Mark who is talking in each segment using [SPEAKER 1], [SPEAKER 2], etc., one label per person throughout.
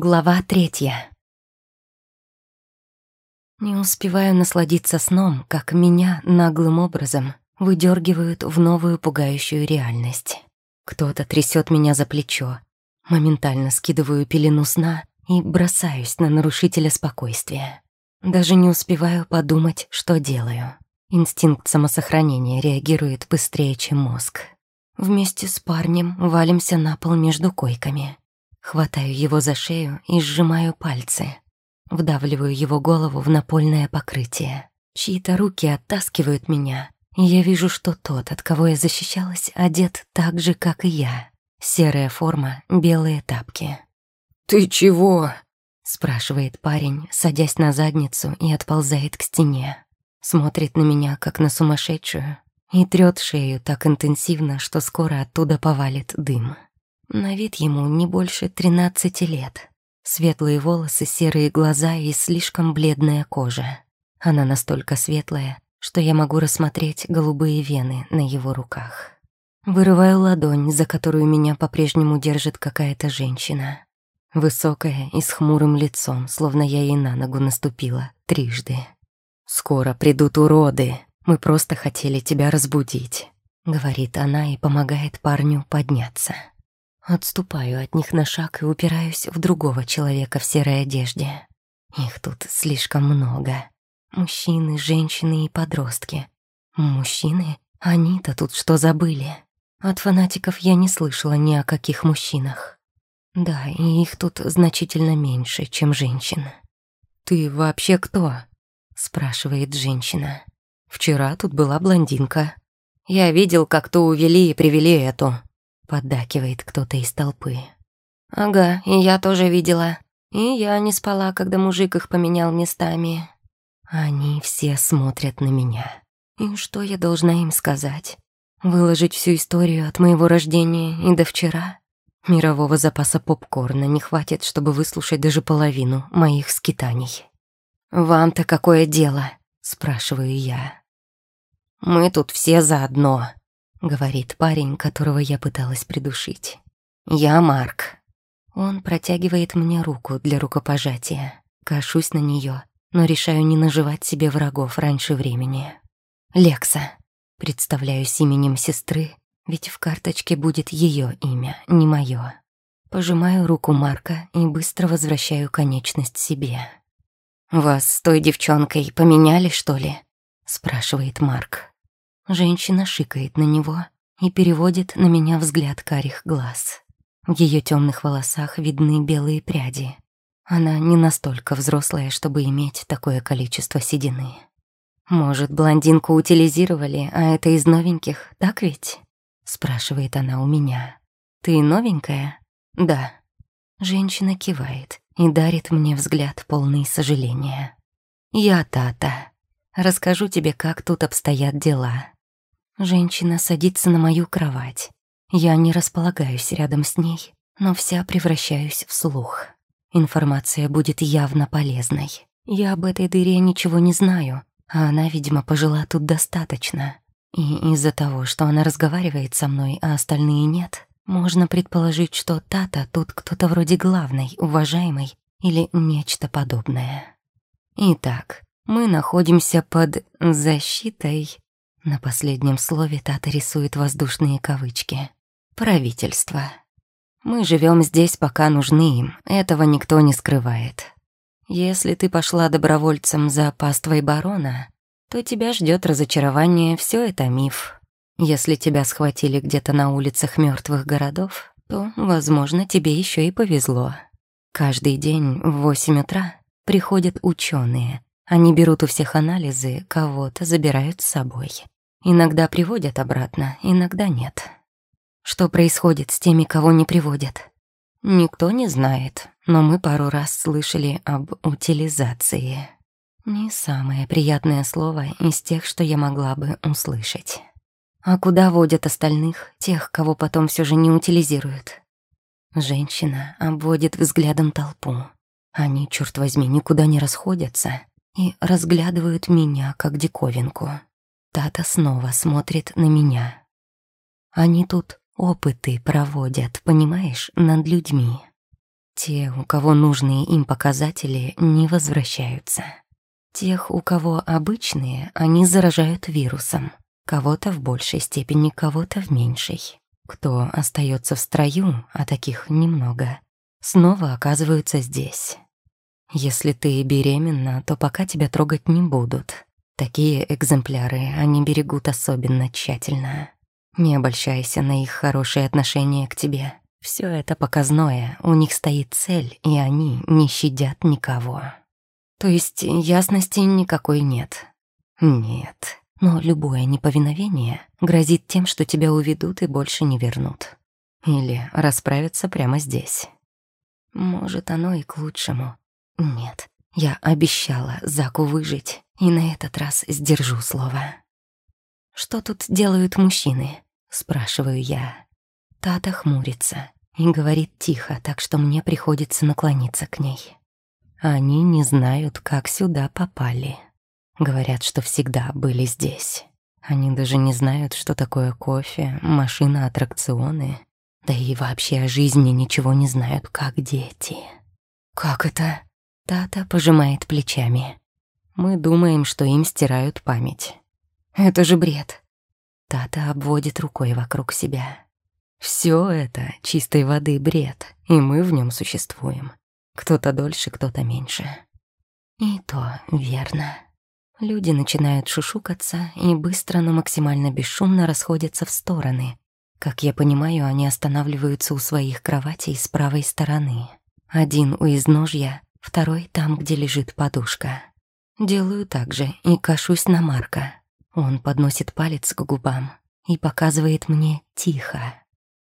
[SPEAKER 1] Глава третья. Не успеваю насладиться сном, как меня наглым образом выдергивают в новую пугающую реальность. Кто-то трясет меня за плечо. Моментально скидываю пелену сна и бросаюсь на нарушителя спокойствия. Даже не успеваю подумать, что делаю. Инстинкт самосохранения реагирует быстрее, чем мозг. Вместе с парнем валимся на пол между койками. Хватаю его за шею и сжимаю пальцы. Вдавливаю его голову в напольное покрытие. Чьи-то руки оттаскивают меня, и я вижу, что тот, от кого я защищалась, одет так же, как и я. Серая форма, белые тапки.
[SPEAKER 2] «Ты чего?»
[SPEAKER 1] — спрашивает парень, садясь на задницу и отползает к стене. Смотрит на меня, как на сумасшедшую, и трёт шею так интенсивно, что скоро оттуда повалит дым. На вид ему не больше тринадцати лет. Светлые волосы, серые глаза и слишком бледная кожа. Она настолько светлая, что я могу рассмотреть голубые вены на его руках. Вырываю ладонь, за которую меня по-прежнему держит какая-то женщина. Высокая и с хмурым лицом, словно я ей на ногу наступила трижды. «Скоро придут уроды, мы просто хотели тебя разбудить», — говорит она и помогает парню подняться. Отступаю от них на шаг и упираюсь в другого человека в серой одежде. Их тут слишком много. Мужчины, женщины и подростки. Мужчины? Они-то тут что забыли? От фанатиков я не слышала ни о каких мужчинах. Да, и их тут значительно меньше, чем женщин. «Ты вообще кто?» — спрашивает женщина. «Вчера тут была блондинка. Я видел, как то увели и привели эту. Поддакивает кто-то из толпы. «Ага, и я тоже видела. И я не спала, когда мужик их поменял местами». Они все смотрят на меня. И что я должна им сказать? Выложить всю историю от моего рождения и до вчера? Мирового запаса попкорна не хватит, чтобы выслушать даже половину моих скитаний. «Вам-то какое дело?» — спрашиваю я. «Мы тут все заодно», — говорит парень, которого я пыталась придушить. «Я Марк». Он протягивает мне руку для рукопожатия. Кашусь на нее, но решаю не наживать себе врагов раньше времени. «Лекса». Представляюсь именем сестры, ведь в карточке будет ее имя, не мое. Пожимаю руку Марка и быстро возвращаю конечность себе. «Вас с той девчонкой поменяли, что ли?» — спрашивает Марк. Женщина шикает на него и переводит на меня взгляд карих глаз. В ее темных волосах видны белые пряди. Она не настолько взрослая, чтобы иметь такое количество седины. «Может, блондинку утилизировали, а это из новеньких, так ведь?» — спрашивает она у меня. «Ты новенькая?» «Да». Женщина кивает и дарит мне взгляд полный сожаления. «Я Тата. Расскажу тебе, как тут обстоят дела. Женщина садится на мою кровать. Я не располагаюсь рядом с ней, но вся превращаюсь в слух. Информация будет явно полезной. Я об этой дыре ничего не знаю, а она, видимо, пожила тут достаточно. И из-за того, что она разговаривает со мной, а остальные нет, можно предположить, что Тата тут кто-то вроде главной, уважаемой или нечто подобное. Итак, мы находимся под защитой на последнем слове Тата рисует воздушные кавычки. Правительство. Мы живем здесь, пока нужны им, этого никто не скрывает. Если ты пошла добровольцем за паствой барона, то тебя ждет разочарование, все это миф. Если тебя схватили где-то на улицах мертвых городов, то, возможно, тебе еще и повезло. Каждый день в восемь утра приходят ученые. Они берут у всех анализы, кого-то забирают с собой. Иногда приводят обратно, иногда нет. Что происходит с теми, кого не приводят? Никто не знает, но мы пару раз слышали об утилизации. Не самое приятное слово из тех, что я могла бы услышать. А куда водят остальных, тех, кого потом все же не утилизируют? Женщина обводит взглядом толпу. Они, черт возьми, никуда не расходятся и разглядывают меня как диковинку. Тата снова смотрит на меня. Они тут опыты проводят, понимаешь, над людьми. Те, у кого нужные им показатели, не возвращаются. Тех, у кого обычные, они заражают вирусом. Кого-то в большей степени, кого-то в меньшей. Кто остается в строю, а таких немного, снова оказываются здесь. Если ты беременна, то пока тебя трогать не будут. Такие экземпляры они берегут особенно тщательно. Не обольщайся на их хорошее отношение к тебе. Все это показное, у них стоит цель, и они не щадят никого. То есть ясности никакой нет? Нет. Но любое неповиновение грозит тем, что тебя уведут и больше не вернут. Или расправятся прямо здесь. Может, оно и к лучшему. Нет, я обещала Заку выжить, и на этот раз сдержу слово. «Что тут делают мужчины?» — спрашиваю я. Тата хмурится и говорит тихо, так что мне приходится наклониться к ней. Они не знают, как сюда попали. Говорят, что всегда были здесь. Они даже не знают, что такое кофе, машина, аттракционы. Да и вообще о жизни ничего не знают, как дети. «Как это?» Тата пожимает плечами. Мы думаем, что им стирают память. Это же бред. Тата обводит рукой вокруг себя. Все это чистой воды бред, и мы в нем существуем. Кто-то дольше, кто-то меньше. И то верно. Люди начинают шушукаться и быстро, но максимально бесшумно расходятся в стороны. Как я понимаю, они останавливаются у своих кроватей с правой стороны. Один у изножья, второй там, где лежит подушка. Делаю так же и кашусь на Марка. Он подносит палец к губам и показывает мне «тихо».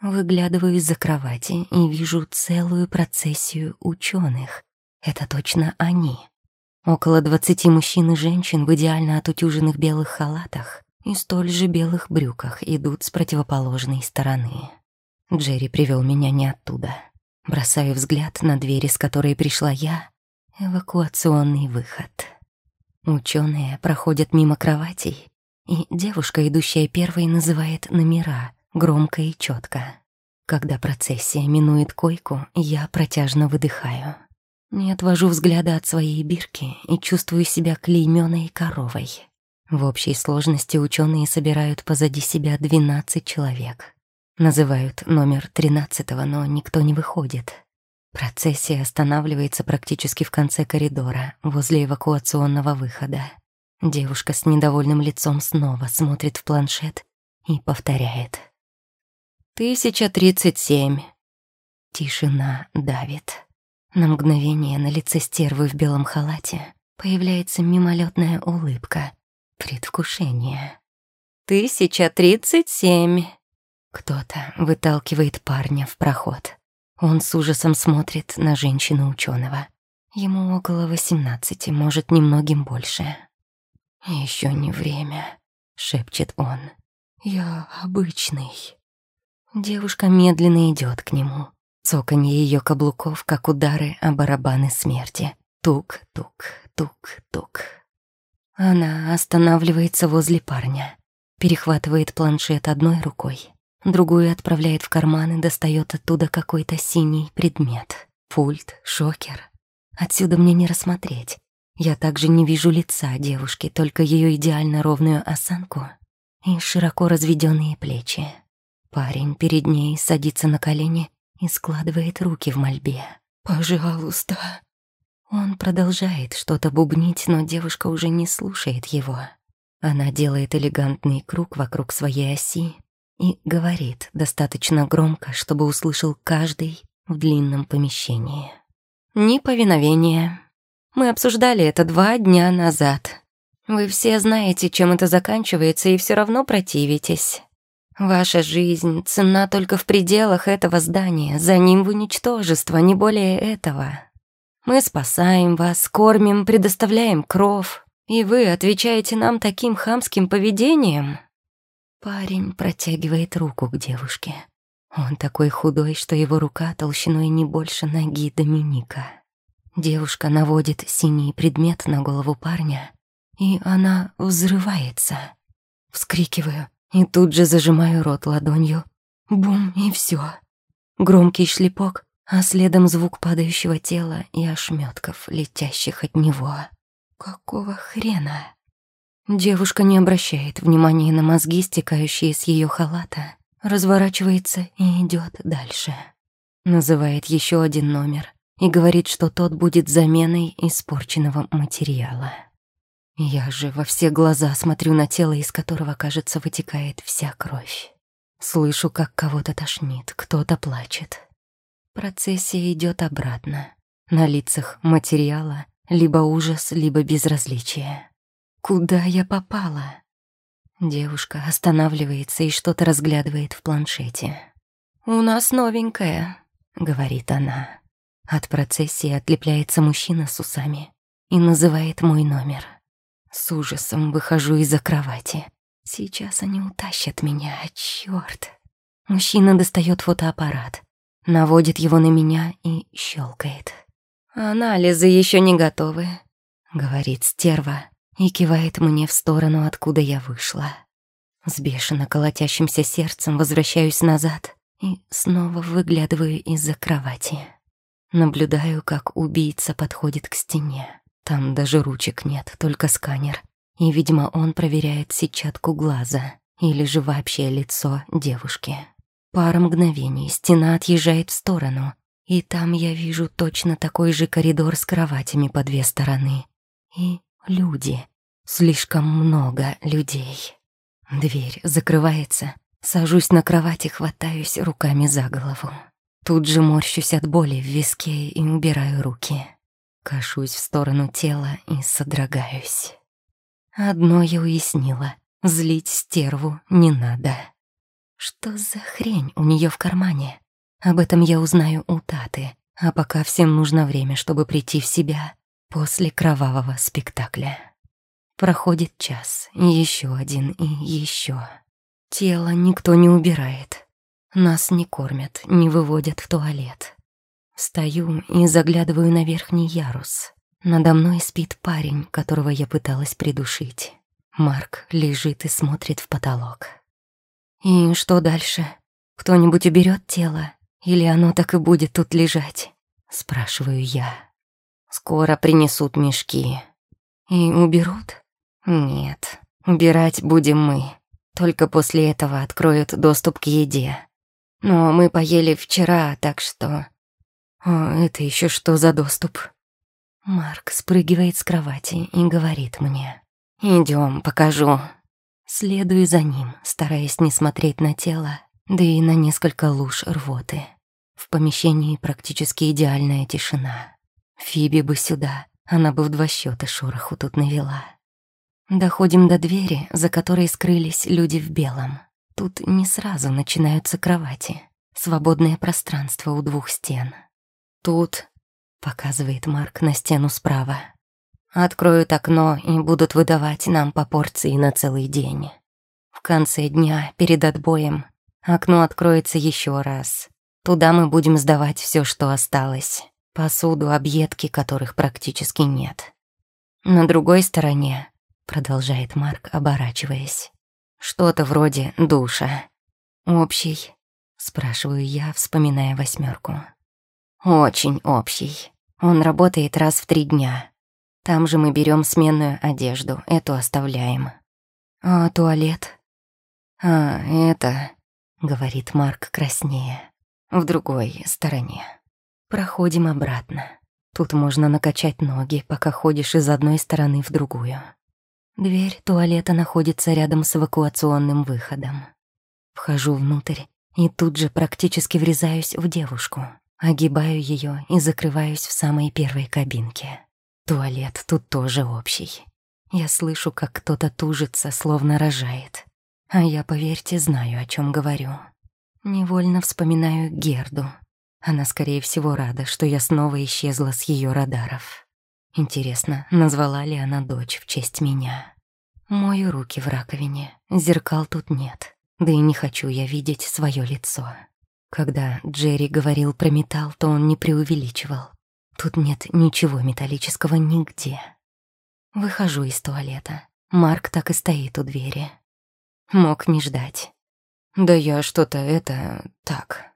[SPEAKER 1] Выглядываю из-за кровати и вижу целую процессию ученых. Это точно они. Около двадцати мужчин и женщин в идеально отутюженных белых халатах и столь же белых брюках идут с противоположной стороны. Джерри привел меня не оттуда. Бросаю взгляд на двери, с которой пришла я. Эвакуационный выход. Ученые проходят мимо кроватей, и девушка, идущая первой, называет номера, громко и четко. Когда процессия минует койку, я протяжно выдыхаю. Не отвожу взгляда от своей бирки и чувствую себя клеймёной коровой. В общей сложности ученые собирают позади себя 12 человек. Называют номер 13 но никто не выходит. Процессия останавливается практически в конце коридора, возле эвакуационного выхода. Девушка с недовольным лицом снова смотрит в планшет и повторяет. «Тысяча тридцать семь». Тишина давит. На мгновение на лице стервы в белом халате появляется мимолетная улыбка, предвкушение. «Тысяча тридцать семь!» Кто-то выталкивает парня в проход. Он с ужасом смотрит на женщину ученого. Ему около восемнадцати, может, немногим больше. Еще не время», — шепчет он. «Я обычный». Девушка медленно идет к нему, Цоканье ее каблуков, как удары о барабаны смерти. Тук-тук, тук-тук. Она останавливается возле парня, перехватывает планшет одной рукой, другую отправляет в карман и достает оттуда какой-то синий предмет. Пульт, шокер. Отсюда мне не рассмотреть. Я также не вижу лица девушки, только ее идеально ровную осанку и широко разведенные плечи. Парень перед ней садится на колени и складывает руки в мольбе. «Пожалуйста». Он продолжает что-то бубнить, но девушка уже не слушает его. Она делает элегантный круг вокруг своей оси и говорит достаточно громко, чтобы услышал каждый в длинном помещении. «Неповиновение. Мы обсуждали это два дня назад. Вы все знаете, чем это заканчивается, и все равно противитесь. Ваша жизнь ценна только в пределах этого здания, за ним в ничтожество, не более этого. Мы спасаем вас, кормим, предоставляем кров, и вы отвечаете нам таким хамским поведением?» Парень протягивает руку к девушке. Он такой худой, что его рука толщиной не больше ноги Доминика. Девушка наводит синий предмет на голову парня, и она взрывается. Вскрикиваю, и тут же зажимаю рот ладонью. Бум, и все. Громкий шлепок, а следом звук падающего тела и ошметков, летящих от него. Какого хрена? Девушка не обращает внимания на мозги, стекающие с ее халата, разворачивается и идет дальше. Называет еще один номер и говорит, что тот будет заменой испорченного материала. Я же во все глаза смотрю на тело, из которого, кажется, вытекает вся кровь. Слышу, как кого-то тошнит, кто-то плачет. Процессия идет обратно. На лицах материала либо ужас, либо безразличие. Куда я попала? Девушка останавливается и что-то разглядывает в планшете. «У нас новенькая», — говорит она. От процессии отлепляется мужчина с усами и называет мой номер. С ужасом выхожу из-за кровати. Сейчас они утащат меня, чёрт. Мужчина достает фотоаппарат, наводит его на меня и щелкает. «Анализы еще не готовы», — говорит стерва, и кивает мне в сторону, откуда я вышла. С бешено колотящимся сердцем возвращаюсь назад и снова выглядываю из-за кровати. Наблюдаю, как убийца подходит к стене. Там даже ручек нет, только сканер. И, видимо, он проверяет сетчатку глаза или же вообще лицо девушки. Пара мгновений, стена отъезжает в сторону, и там я вижу точно такой же коридор с кроватями по две стороны. И Люди. Слишком много людей. Дверь закрывается. Сажусь на кровати, хватаюсь руками за голову. Тут же морщусь от боли в виске и убираю руки. Кашусь в сторону тела и содрогаюсь. Одно я уяснила. Злить стерву не надо. Что за хрень у нее в кармане? Об этом я узнаю у Таты. А пока всем нужно время, чтобы прийти в себя после кровавого спектакля. Проходит час, еще один и еще. Тело никто не убирает. Нас не кормят, не выводят в туалет. Стою и заглядываю на верхний ярус. Надо мной спит парень, которого я пыталась придушить. Марк лежит и смотрит в потолок. И что дальше? Кто-нибудь уберет тело? Или оно так и будет тут лежать? Спрашиваю я. Скоро принесут мешки. И уберут? Нет, убирать будем мы. Только после этого откроют доступ к еде. Но мы поели вчера, так что... О, это еще что за доступ? Марк спрыгивает с кровати и говорит мне. Идем, покажу. Следую за ним, стараясь не смотреть на тело, да и на несколько луж рвоты. В помещении практически идеальная тишина. Фиби бы сюда, она бы в два счета шороху тут навела. Доходим до двери, за которой скрылись люди в белом. Тут не сразу начинаются кровати. Свободное пространство у двух стен. Тут, показывает Марк на стену справа. Откроют окно и будут выдавать нам по порции на целый день. В конце дня, перед отбоем, окно откроется еще раз. Туда мы будем сдавать все, что осталось. Посуду, объедки которых практически нет. На другой стороне, продолжает Марк, оборачиваясь, что-то вроде душа. Общий, спрашиваю я, вспоминая восьмерку. Очень общий. Он работает раз в три дня. Там же мы берем сменную одежду, эту оставляем. А туалет? А, это, говорит Марк краснее, в другой стороне. Проходим обратно. Тут можно накачать ноги, пока ходишь из одной стороны в другую. Дверь туалета находится рядом с эвакуационным выходом. Вхожу внутрь и тут же практически врезаюсь в девушку. Огибаю ее и закрываюсь в самой первой кабинке. Туалет тут тоже общий. Я слышу, как кто-то тужится, словно рожает. А я, поверьте, знаю, о чем говорю. Невольно вспоминаю Герду, она, скорее всего, рада, что я снова исчезла с ее радаров. Интересно, назвала ли она дочь в честь меня? Мою руки в раковине, зеркал тут нет, да и не хочу я видеть свое лицо. Когда Джерри говорил про металл, то он не преувеличивал. Тут нет ничего металлического нигде. Выхожу из туалета. Марк так и стоит у двери. Мог не ждать. Да я что-то это... так.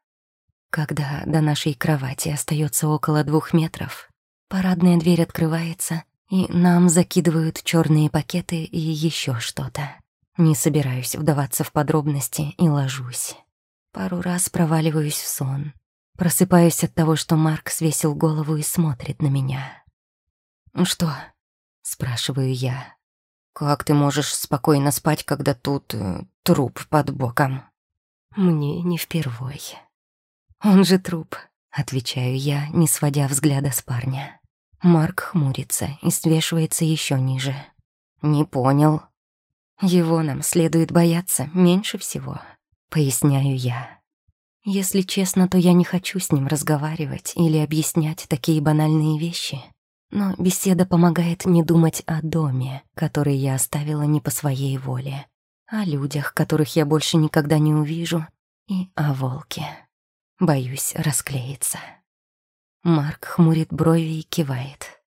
[SPEAKER 1] Когда до нашей кровати остается около двух метров, парадная дверь открывается, и нам закидывают черные пакеты и еще что-то. Не собираюсь вдаваться в подробности и ложусь. Пару раз проваливаюсь в сон. Просыпаюсь от того, что Марк свесил голову и смотрит на меня. «Что?» — спрашиваю я. «Как ты можешь спокойно спать, когда тут э, труп под боком?» «Мне не впервой». «Он же труп», — отвечаю я, не сводя взгляда с парня. Марк хмурится и свешивается еще ниже. «Не понял». «Его нам следует бояться меньше всего», — поясняю я. Если честно, то я не хочу с ним разговаривать или объяснять такие банальные вещи. Но беседа помогает не думать о доме, который я оставила не по своей воле, о людях, которых я больше никогда не увижу, и о волке. Боюсь расклеиться. Марк хмурит брови и кивает.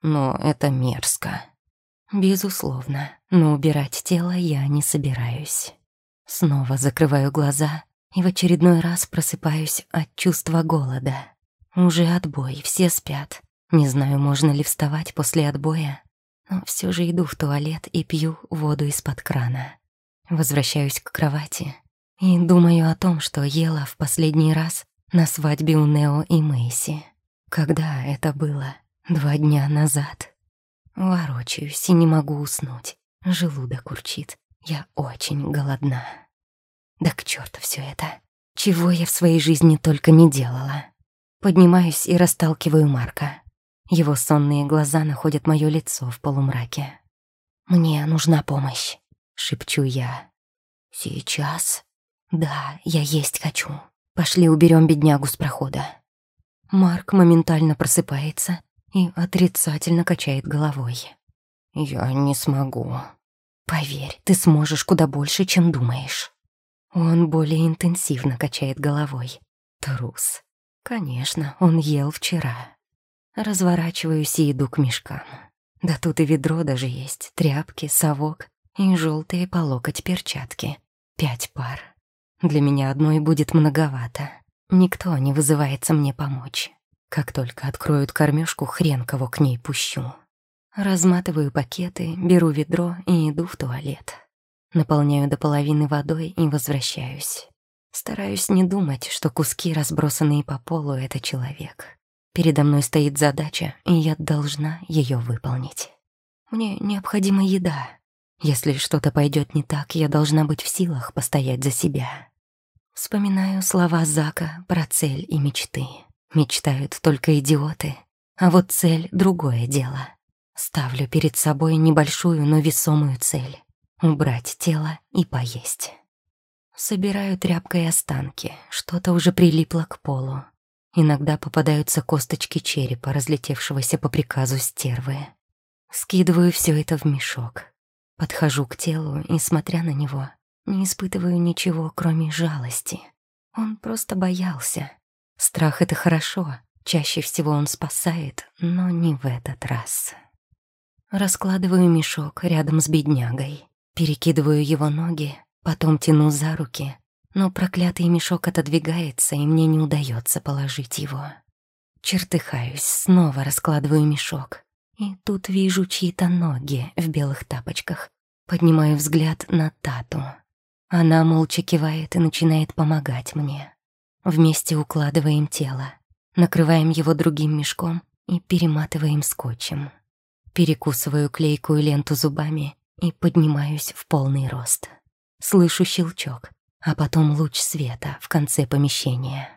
[SPEAKER 1] Но это мерзко. Безусловно, но убирать тело я не собираюсь. Снова закрываю глаза и в очередной раз просыпаюсь от чувства голода. Уже отбой, все спят. Не знаю, можно ли вставать после отбоя, но все же иду в туалет и пью воду из-под крана. Возвращаюсь к кровати и думаю о том, что ела в последний раз на свадьбе у Нео и Мэйси. Когда это было? Два дня назад. Ворочаюсь и не могу уснуть. Желудок урчит. Я очень голодна. Да к черту все это. Чего я в своей жизни только не делала. Поднимаюсь и расталкиваю Марка. Его сонные глаза находят мое лицо в полумраке. «Мне нужна помощь», — шепчу я. «Сейчас?» «Да, я есть хочу. Пошли уберем беднягу с прохода». Марк моментально просыпается и отрицательно качает головой. «Я не смогу». «Поверь, ты сможешь куда больше, чем думаешь». Он более интенсивно качает головой. Трус. Конечно, он ел вчера. Разворачиваюсь и иду к мешкам. Да тут и ведро даже есть, тряпки, совок и желтые по локоть перчатки. Пять пар. Для меня одной будет многовато. Никто не вызывается мне помочь. Как только откроют кормежку, хрен кого к ней пущу. Разматываю пакеты, беру ведро и иду в туалет. Наполняю до половины водой и возвращаюсь. Стараюсь не думать, что куски, разбросанные по полу, — это человек. Передо мной стоит задача, и я должна ее выполнить. Мне необходима еда. Если что-то пойдет не так, я должна быть в силах постоять за себя. Вспоминаю слова Зака про цель и мечты. Мечтают только идиоты, а вот цель — другое дело. Ставлю перед собой небольшую, но весомую цель — убрать тело и поесть. Собираю тряпкой останки, что-то уже прилипло к полу. Иногда попадаются косточки черепа, разлетевшегося по приказу стервы. Скидываю все это в мешок. Подхожу к телу и, смотря на него, не испытываю ничего, кроме жалости. Он просто боялся. Страх — это хорошо. Чаще всего он спасает, но не в этот раз. Раскладываю мешок рядом с беднягой. Перекидываю его ноги, потом тяну за руки. Но проклятый мешок отодвигается, и мне не удается положить его. Чертыхаюсь, снова раскладываю мешок. И тут вижу чьи-то ноги в белых тапочках. Поднимаю взгляд на Тату. Она молча кивает и начинает помогать мне. Вместе укладываем тело, накрываем его другим мешком и перематываем скотчем. Перекусываю клейкую ленту зубами и поднимаюсь в полный рост. Слышу щелчок, а потом луч света в конце помещения.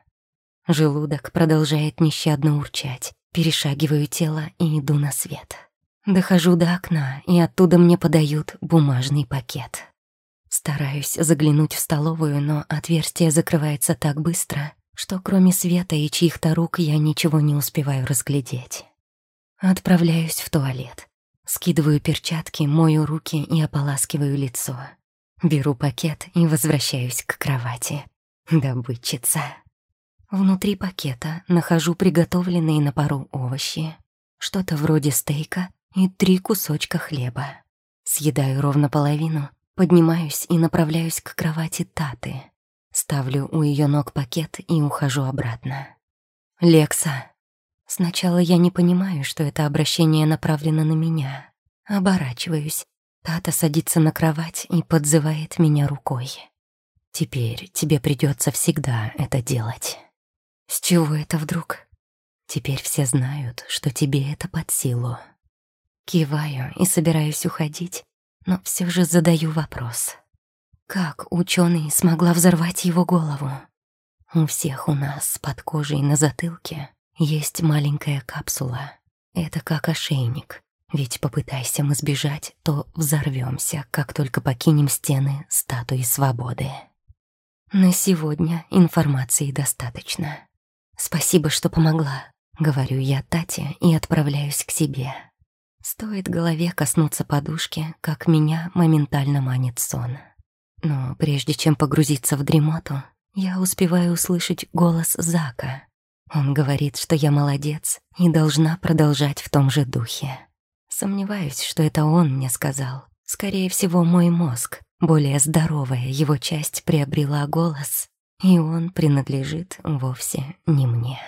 [SPEAKER 1] Желудок продолжает нещадно урчать. Перешагиваю тело и иду на свет. Дохожу до окна, и оттуда мне подают бумажный пакет. Стараюсь заглянуть в столовую, но отверстие закрывается так быстро, что кроме света и чьих-то рук я ничего не успеваю разглядеть. Отправляюсь в туалет. Скидываю перчатки, мою руки и ополаскиваю лицо. Беру пакет и возвращаюсь к кровати. Добытчица. Внутри пакета нахожу приготовленные на пару овощи, что-то вроде стейка и три кусочка хлеба. Съедаю ровно половину Поднимаюсь и направляюсь к кровати Таты. Ставлю у ее ног пакет и ухожу обратно. «Лекса». Сначала я не понимаю, что это обращение направлено на меня. Оборачиваюсь. Тата садится на кровать и подзывает меня рукой. «Теперь тебе придется всегда это делать». «С чего это вдруг?» «Теперь все знают, что тебе это под силу». Киваю и собираюсь уходить, но все же задаю вопрос. Как ученый смогла взорвать его голову? У всех у нас под кожей на затылке есть маленькая капсула. Это как ошейник. Ведь попытайся мы сбежать, то взорвемся, как только покинем стены статуи свободы. На сегодня информации достаточно. Спасибо, что помогла, говорю я Тате и отправляюсь к себе. Стоит голове коснуться подушки, как меня моментально манит сон. Но прежде чем погрузиться в дремоту, я успеваю услышать голос Зака. Он говорит, что я молодец и должна продолжать в том же духе. Сомневаюсь, что это он мне сказал. Скорее всего, мой мозг, более здоровая его часть приобрела голос, и он принадлежит вовсе не мне.